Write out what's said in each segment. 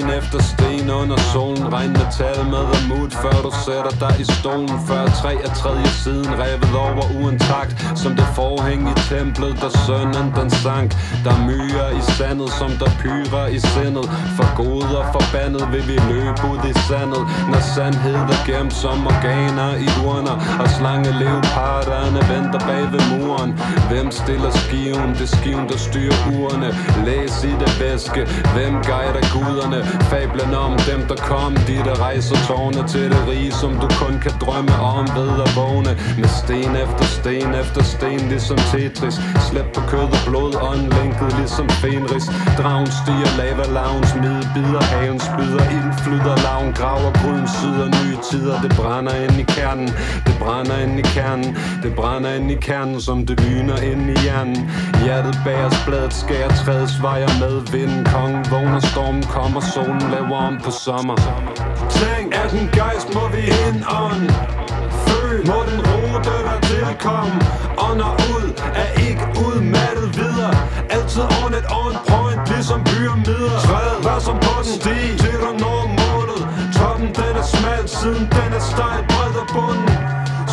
Sten efter sten under solen. Regn metal med amut Før du sætter dig i stolen. Før tre af tredje siden revet over uintakt Som det forhæng i templet Der sønnen den sank. Der myrer i sandet Som der pyrer i sindet. For gode og forbandet vil vi løbe ud i sandet. Når sandhed er gemt som organer i urner Og slange leoparderne venter bag ved muren. Hvem stiller skiven? Det er skiven der styrer urene. Læs i det væske. Hvem guider guderne? Fablen om dem der kom. De der rejser tårne til det rige Som du kun kan drømme om ved at vågne. Med sten efter sten efter sten Ligesom Tetris. Slæb på kød og blod åndlænket ligesom Fenris. Dragen stiger lava lavens Smid bider haven Spyder ild flyder lavn, Graver gruden syder nye tider. Det brænder ind i kernen Det brænder ind i kernen Det brænder ind i kernen Som det lyner ind i hjernen. Hjertet bæres bladet skærer træet Svejer med vinden. Kongen vågner stormen kommer Solen laver om på sommer. Tænk at den gejst må vi ind on Føl må den rute der tilkom Ånder ud er ikke udmattet videre. Altid on et on point ligesom pyramider Træd var som på den sti til du når målet. Toppen den er smal siden den er stejl bred af bunden.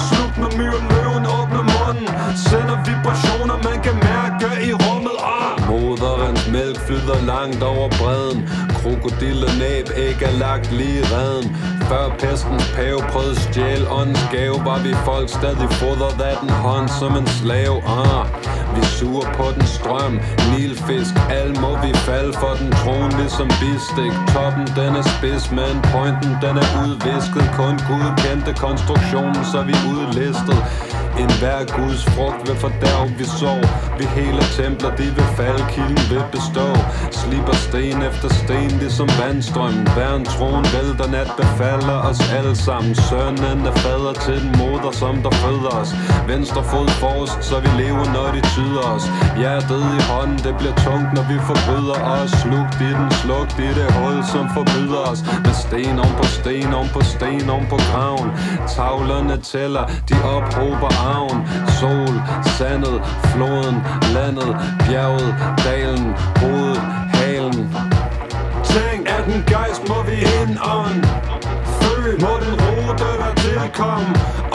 Sluk når myren løven åbner munden. Sender vibrationer man kan mærke i rummet ah. Moderens mælk flyder langt over bredden Krokodille næb æg er lagt lige i redden Før pestens pave prøvede stjæl åndens gave Var vi folk stadig fodret af den hånd som en slave ah. Vi suger på den strøm, nilfisk Al må vi falde for den tron ligesom bistik. Toppen den er spids, men pointen den er udvisket. Kun Gud kendte konstruktionen, så vi udlistet hver Guds frugt vil fordærve, vi sov Vi hele templer, de vil falde, kilden vil bestå. Slipper sten efter sten, ligesom vandstrømmen. Hver en tron vælter nat befalder os alle sammen. Sønnen er fader til den moder, som der føder os. Venstre fod forrest, så vi lever, når de tyder os. Hjertet i hånden, det bliver tungt, når vi forbryder os. Slugt i den, slugt i det hul, som forbyder os. Med sten om på sten, om på sten, om på graven. Tavlerne tæller, de ophober arven. Sol, sandet, floden, landet, bjerget, dalen, hovedet, halen. Tænk at den gejst må vi ind on Føl. Må den rute der tilkom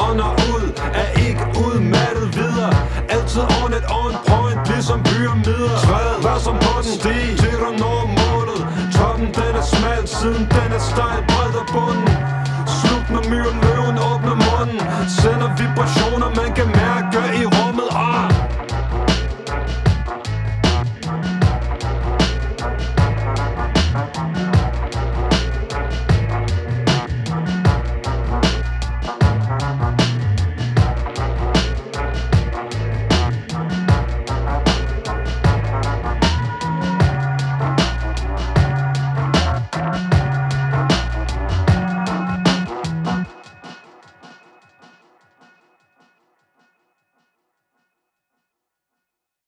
Ånder ud er ikke udmattet videre. Altid on et on point ligesom pyramider Træd vær som på den sti til du når målet. Toppen den er smal siden den er stejl bred af bunden. Sluk når myren løven op